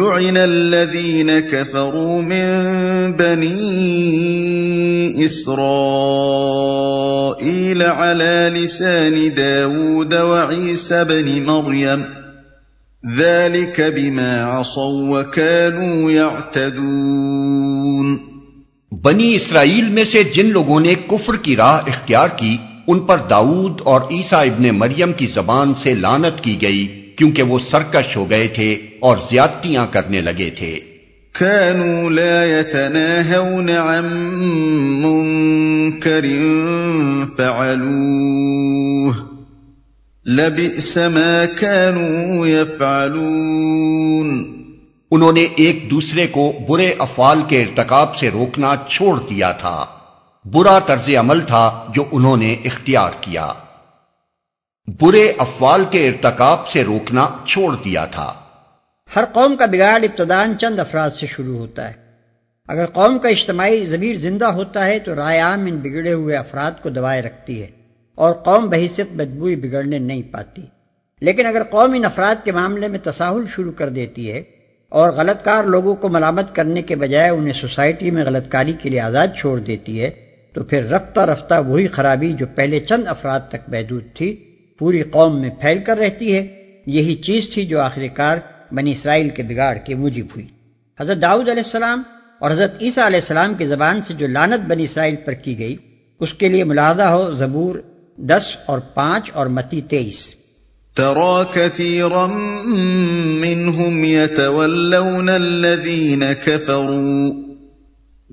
لعن الذين كفروا من بني إسرائيل على لسان داود وعيسى بن مريم ذلك بما عصوا وكانوا يعتدون بنی اسرائیل میں سے جن لوگوں نے کفر کی راہ اختیار کی، ان پر داؤد اور عیسیٰ ابن مریم کی زبان سے لانت کی گئی۔ کیونکہ وہ سرکش ہو گئے تھے اور زیادتیاں کرنے لگے تھے۔ كانوا لا يتناهون عن منكر فعلوه لبئس ما كانوا يفعلون۔ انہوں نے ایک دوسرے کو برے افعال کے ارتکاب سے روکنا چھوڑ دیا تھا۔ برا طرز عمل تھا جو انہوں نے اختیار کیا۔ برے افعال کے ارتکاب سے روکنا چھوڑ دیا تھا۔ ہر قوم کا بگاڑ ابتدان چند افراد سے شروع ہوتا ہے۔ اگر قوم کا اجتماعی ضمیر زندہ ہوتا ہے تو رائے عام ان بگڑے ہوئے افراد کو دوائے رکھتی ہے اور قوم بحیثیت بدبوئی بگڑنے نہیں پاتی۔ لیکن اگر قوم ان افراد کے معاملے میں تساہل شروع کر دیتی ہے اور غلط کار لوگوں کو ملامت کرنے کے بجائے انہیں سوسائٹی میں غلط کاری کے لیے آزاد چھوڑ دیتی ہے، تو پھر رفتہ رفتہ وہی خرابی جو پہلے چند افراد تک محدود تھی پوری قوم میں پھیل کر رہتی ہے۔ یہی چیز تھی جو آخر کار بنی اسرائیل کے بگاڑ کے موجب ہوئی۔ حضرت داؤد علیہ السلام اور حضرت عیسیٰ علیہ السلام کی زبان سے جو لانت بنی اسرائیل پر کی گئی، اس کے لیے ملاحظہ ہو زبور دس اور پانچ اور متی تیئیس۔ ترى كثيرا منهم يتولون الذين كفروا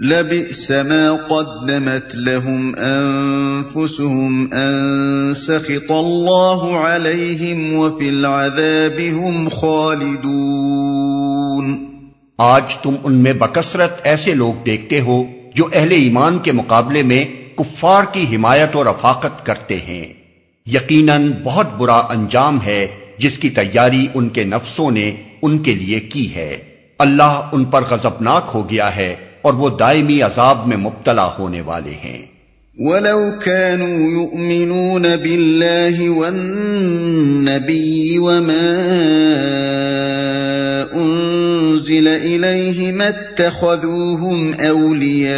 لبئس ما قدمت لهم انفسهم ان سخط الله عليهم وفي العذاب هم خالدون آج تم ان میں بکثرت ایسے لوگ دیکھتے ہو جو اہل ایمان کے مقابلے میں کفار کی حمایت اور رفاقت کرتے ہیں۔ یقیناً بہت برا انجام ہے جس کی تیاری ان کے نفسوں نے ان کے لیے کی ہے۔ اللہ ان پر غضبناک ہو گیا ہے۔ اور وہ دائمی عذاب میں مبتلا ہونے والے ہیں۔ ولو كانوا يؤمنون بالله والنبي وما انزل اليه ما اتخذوهم اولياء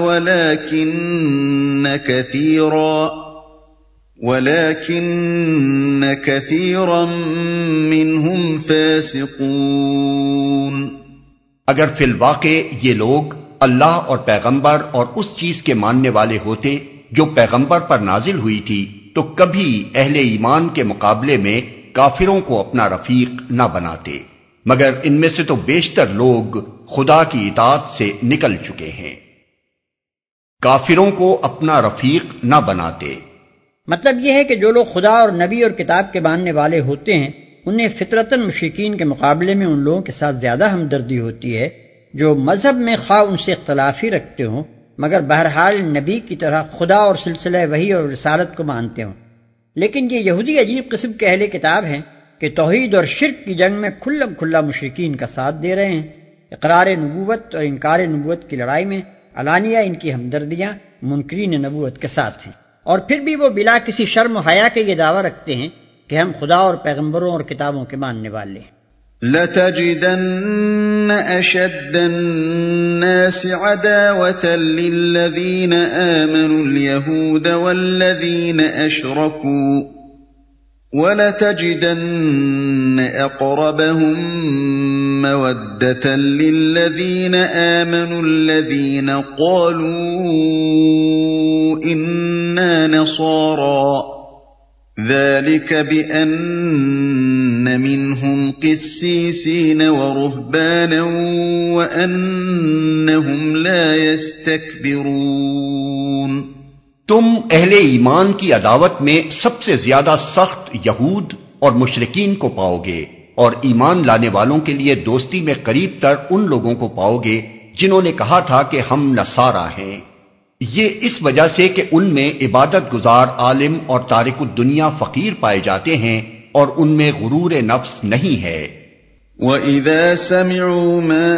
ولكن كثيرا ولكن كثيرا منهم اگر فی الواقع یہ لوگ اللہ اور پیغمبر اور اس چیز کے ماننے والے ہوتے جو پیغمبر پر نازل ہوئی تھی، تو کبھی اہل ایمان کے مقابلے میں کافروں کو اپنا رفیق نہ بناتے۔ مگر ان میں سے تو بیشتر لوگ خدا کی اطاعت سے نکل چکے ہیں۔ کافروں کو اپنا رفیق نہ بناتے۔ مطلب یہ ہے کہ جو لوگ خدا اور نبی اور کتاب کے ماننے والے ہوتے ہیں انہیں فطرتاً مشرقین کے مقابلے میں ان لوگوں کے ساتھ زیادہ ہمدردی ہوتی ہے جو مذہب میں خواہ ان سے اختلافی رکھتے ہوں، مگر بہرحال نبی کی طرح خدا اور سلسلہ وہی اور رسالت کو مانتے ہوں۔ لیکن یہ یہودی عجیب قسم کے اہل کتاب ہیں کہ توحید اور شرک کی جنگ میں کھلم کھلا مشرقین کا ساتھ دے رہے ہیں۔ اقرار نبوت اور انکار نبوت کی لڑائی میں علانیہ ان کی ہمدردیاں منکرین نبوت کے ساتھ ہیں۔ اور پھر بھی وہ بلا کسی شرم و حیا کے یہ دعویٰ رکھتے ہیں کہ ہم خدا اور پیغمبروں اور کتابوں کے ماننے والے ہیں۔ لتجدن اشد الناس عداوة للذين آمنوا اليهود والذين اشركوا ولتجدن اقربهم مودة للذين آمنوا الذين قالوا إنا نصارى۔ ذلك بأن منهم قسيسين ورهبانا وأنهم لا يستكبرون تم اہل ایمان کی عداوت میں سب سے زیادہ سخت یہود اور مشرقین کو پاؤ گے اور ایمان لانے والوں کے لیے دوستی میں قریب تر ان لوگوں کو پاؤ گے جنہوں نے کہا تھا کہ ہم نصارہ ہیں۔ یہ اس وجہ سے کہ ان میں عبادت گزار عالم اور تارک الدنیا فقیر پائے جاتے ہیں اور ان میں غرور نفس نہیں ہے۔ وَإِذَا سَمِعُوا مَا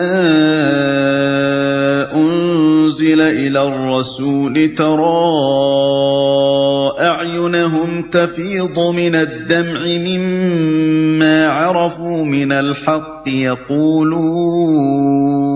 أُنزِلَ إِلَى الرَّسُولِ تَرَىٰ أعينهم تفيض من الدمع مما عرفوا من الحق يقولون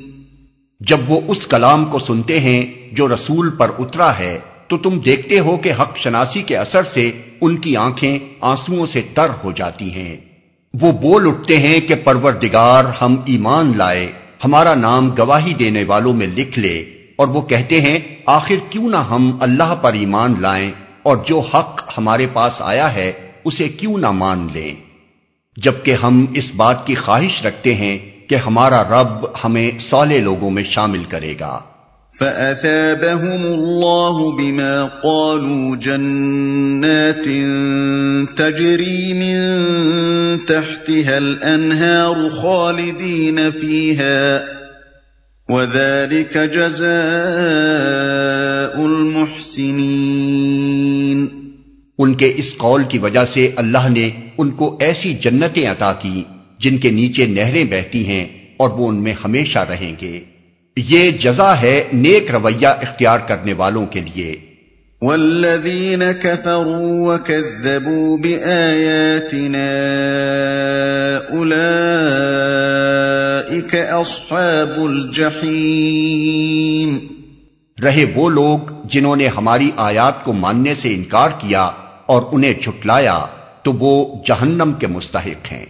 جب وہ اس کلام کو سنتے ہیں جو رسول پر اترا ہے، تو تم دیکھتے ہو کہ حق شناسی کے اثر سے ان کی آنکھیں آنسو سے تر ہو جاتی ہیں۔ وہ بول اٹھتے ہیں کہ پروردگار ہم ایمان لائے، ہمارا نام گواہی دینے والوں میں لکھ لے۔ اور وہ کہتے ہیں، آخر کیوں نہ ہم اللہ پر ایمان لائیں اور جو حق ہمارے پاس آیا ہے، اسے کیوں نہ مان لیں۔ جبکہ ہم اس بات کی خواہش رکھتے ہیں کہ ہمارا رب ہمیں سولے لوگوں میں شامل کرے گا۔ فأثابهم الله بما قالوا جنات تجري من تحتها الأنهار خالدين فيها وذلك جزاء المحسنين۔ ان کے اس قول کی وجہ سے اللہ نے ان کو ایسی جنتیں عطا کی جن کے نیچے نہریں بہتی ہیں اور وہ ان میں ہمیشہ رہیں گے۔ یہ جزا ہے نیک رویہ اختیار کرنے والوں کے لیے۔ والذین كفروا وكذبوا بآیاتنا اولئیک اصحاب الجحیم رہے وہ لوگ جنہوں نے ہماری آیات کو ماننے سے انکار کیا اور انہیں چھٹلایا تو وہ جہنم کے مستحق ہیں۔